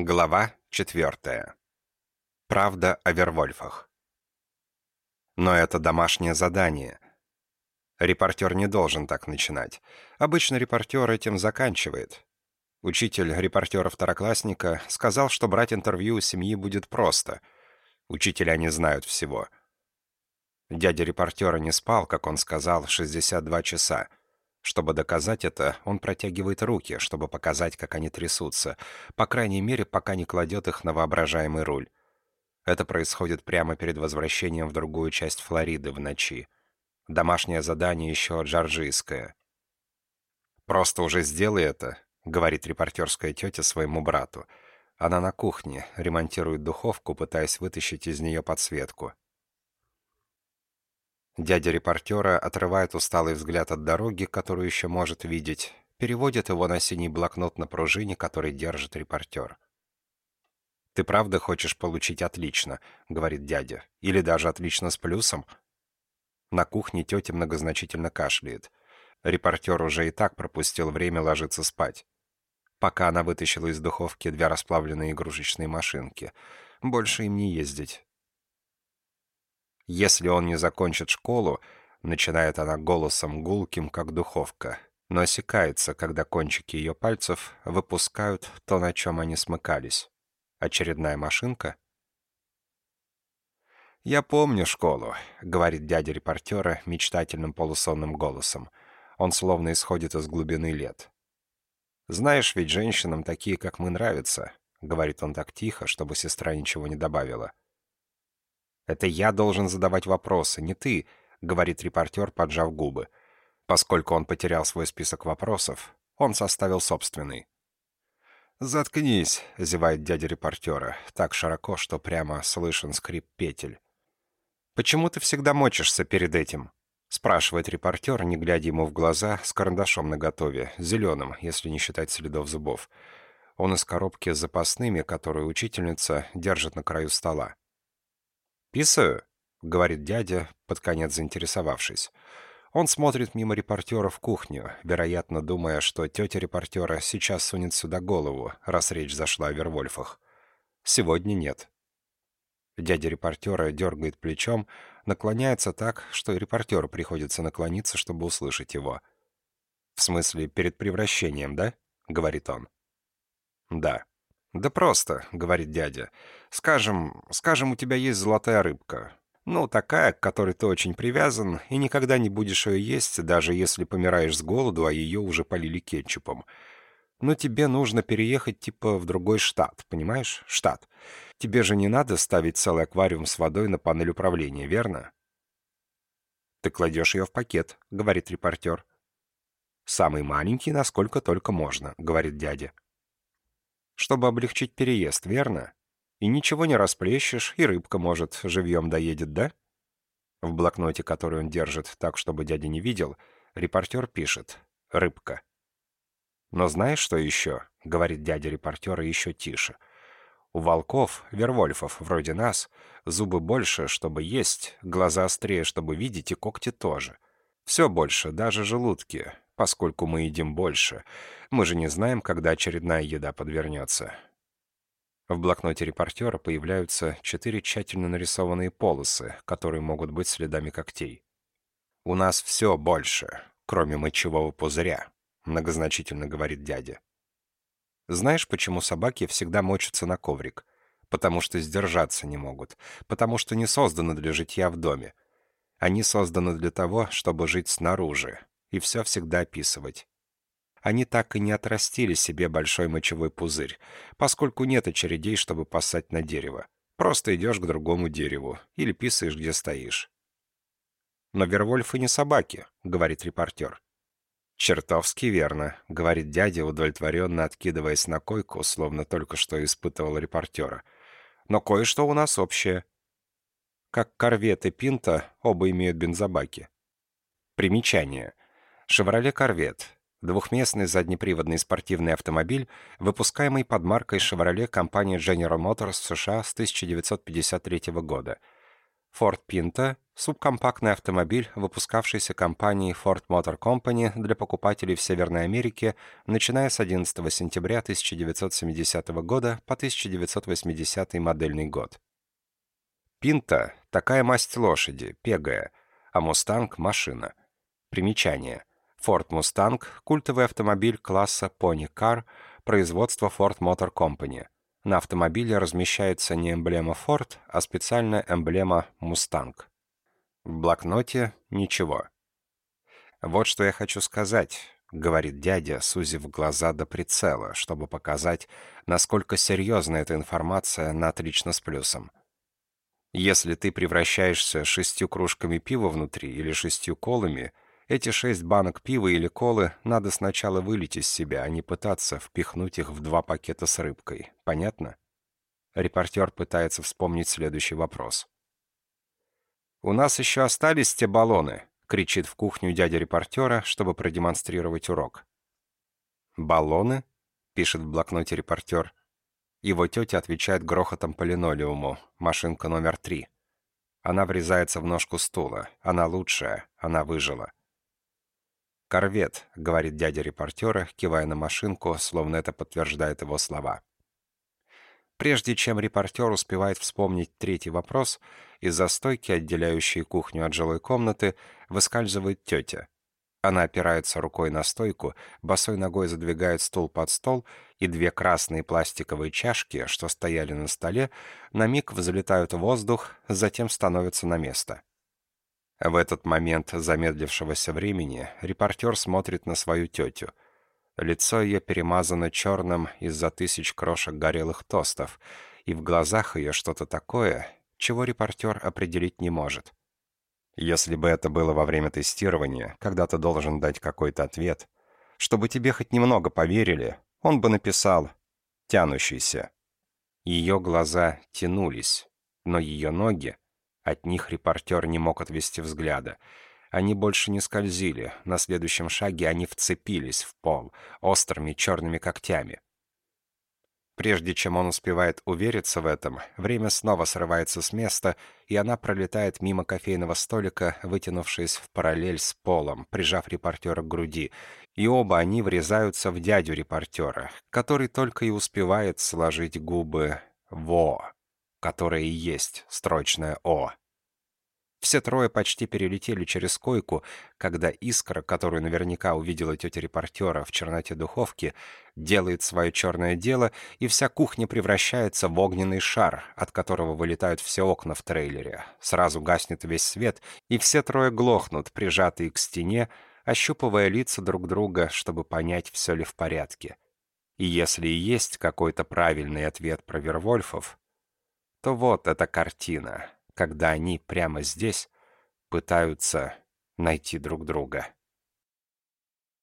Глава 4. Правда о Вервольфах. Но это домашнее задание. Репортер не должен так начинать. Обычно репортер этим заканчивает. Учитель репортера-второклассника сказал, что брать интервью у семьи будет просто. Учителя не знают всего. Дядя репортера не спал, как он сказал, 62 часа. Чтобы доказать это, он протягивает руки, чтобы показать, как они трясутся, по крайней мере, пока не кладет их на воображаемый руль. Это происходит прямо перед возвращением в другую часть Флориды в ночи. Домашнее задание еще джорджийское. «Просто уже сделай это», — говорит репортерская тетя своему брату. Она на кухне, ремонтирует духовку, пытаясь вытащить из нее подсветку. Дядя репортера отрывает усталый взгляд от дороги, которую еще может видеть, переводит его на синий блокнот на пружине, который держит репортер. «Ты правда хочешь получить отлично?» — говорит дядя. «Или даже отлично с плюсом?» На кухне тетя многозначительно кашляет. Репортер уже и так пропустил время ложиться спать. Пока она вытащила из духовки две расплавленные игрушечные машинки. Больше им не ездить. Если он не закончит школу, начинает она голосом гулким, как духовка, но осекается, когда кончики ее пальцев выпускают то, на чем они смыкались. Очередная машинка? «Я помню школу», — говорит дядя репортера мечтательным полусонным голосом. Он словно исходит из глубины лет. «Знаешь, ведь женщинам такие, как мы, нравятся», — говорит он так тихо, чтобы сестра ничего не добавила. «Это я должен задавать вопросы, не ты», — говорит репортер, поджав губы. Поскольку он потерял свой список вопросов, он составил собственный. «Заткнись», — зевает дядя репортера, так широко, что прямо слышен скрип петель. «Почему ты всегда мочишься перед этим?» — спрашивает репортер, не глядя ему в глаза, с карандашом наготове, зеленым, если не считать следов зубов. Он из коробки с запасными, которую учительница держит на краю стола. «Писаю», — говорит дядя, под конец заинтересовавшись. Он смотрит мимо репортера в кухню, вероятно, думая, что тетя репортера сейчас сунет сюда голову, раз речь зашла о Вервольфах. Сегодня нет. Дядя репортера дергает плечом, наклоняется так, что и репортеру приходится наклониться, чтобы услышать его. «В смысле, перед превращением, да?» — говорит он. «Да». «Да просто», — говорит дядя. «Скажем, скажем, у тебя есть золотая рыбка. Ну, такая, к которой ты очень привязан, и никогда не будешь ее есть, даже если помираешь с голоду, а ее уже полили кетчупом. Но тебе нужно переехать типа в другой штат, понимаешь? Штат. Тебе же не надо ставить целый аквариум с водой на панель управления, верно?» «Ты кладешь ее в пакет», — говорит репортер. «Самый маленький, насколько только можно», — говорит дядя чтобы облегчить переезд, верно? И ничего не расплещешь, и рыбка, может, живьем доедет, да? В блокноте, который он держит так, чтобы дядя не видел, репортер пишет «рыбка». «Но знаешь, что еще?» — говорит дядя репортера еще тише. «У волков, вервольфов, вроде нас, зубы больше, чтобы есть, глаза острее, чтобы видеть, и когти тоже. Все больше, даже желудки поскольку мы едим больше. Мы же не знаем, когда очередная еда подвернется. В блокноте репортера появляются четыре тщательно нарисованные полосы, которые могут быть следами когтей. «У нас все больше, кроме мочевого пузыря», — многозначительно говорит дядя. «Знаешь, почему собаки всегда мочатся на коврик? Потому что сдержаться не могут, потому что не созданы для житья в доме. Они созданы для того, чтобы жить снаружи, и все всегда описывать. Они так и не отрастили себе большой мочевой пузырь, поскольку нет очередей, чтобы поссать на дерево. Просто идешь к другому дереву или писаешь, где стоишь. «Но Вервольфы не собаки», — говорит репортер. «Чертовски верно», — говорит дядя, удовлетворенно откидываясь на койку, словно только что испытывал репортера. «Но кое-что у нас общее. Как корвет и пинта, оба имеют бензобаки. Примечание. Chevrolet Corvette – двухместный заднеприводный спортивный автомобиль, выпускаемый под маркой Chevrolet компании General Motors США с 1953 года. Ford Pinto – субкомпактный автомобиль, выпускавшийся компанией Ford Motor Company для покупателей в Северной Америке, начиная с 11 сентября 1970 года по 1980 модельный год. Пинта – такая масть лошади, пегая, а Мустанг – машина. Примечание. Ford Mustang – культовый автомобиль класса Pony Car, производства Ford Motor Company. На автомобиле размещается не эмблема Ford, а специальная эмблема Mustang. В блокноте ничего. «Вот что я хочу сказать», — говорит дядя, сузив глаза до прицела, чтобы показать, насколько серьезна эта информация на отлично с плюсом. Если ты превращаешься шестью кружками пива внутри или шестью колами, эти шесть банок пива или колы надо сначала вылить из себя, а не пытаться впихнуть их в два пакета с рыбкой. Понятно? Репортер пытается вспомнить следующий вопрос. «У нас еще остались те баллоны», — кричит в кухню дядя репортера, чтобы продемонстрировать урок. «Баллоны?» — пишет в блокноте репортер. Его тетя отвечает грохотом по линолеуму. Машинка номер три. Она врезается в ножку стула. Она лучшая. Она выжила. «Корвет», — говорит дядя репортера, кивая на машинку, словно это подтверждает его слова. Прежде чем репортер успевает вспомнить третий вопрос, из-за стойки, отделяющей кухню от жилой комнаты, выскальзывает тетя. Она опирается рукой на стойку, босой ногой задвигает стул под стол, и две красные пластиковые чашки, что стояли на столе, на миг взлетают в воздух, затем становятся на место. В этот момент замедлившегося времени репортер смотрит на свою тетю. Лицо ее перемазано черным из-за тысяч крошек горелых тостов, и в глазах ее что-то такое, чего репортер определить не может. Если бы это было во время тестирования, когда ты должен дать какой-то ответ, чтобы тебе хоть немного поверили, он бы написал «тянущийся». Ее глаза тянулись, но ее ноги, от них репортер не мог отвести взгляда. Они больше не скользили, на следующем шаге они вцепились в пол острыми черными когтями. Прежде чем он успевает увериться в этом, время снова срывается с места, и она пролетает мимо кофейного столика, вытянувшись в параллель с полом, прижав репортера к груди, и оба они врезаются в дядю репортера, который только и успевает сложить губы «во», которое и есть строчное «о». Все трое почти перелетели через койку, когда искра, которую наверняка увидела тетя репортера в черноте духовки, делает свое черное дело, и вся кухня превращается в огненный шар, от которого вылетают все окна в трейлере. Сразу гаснет весь свет, и все трое глохнут, прижатые к стене, ощупывая лица друг друга, чтобы понять, все ли в порядке. И если есть какой-то правильный ответ про Вервольфов, то вот эта картина — когда они прямо здесь пытаются найти друг друга.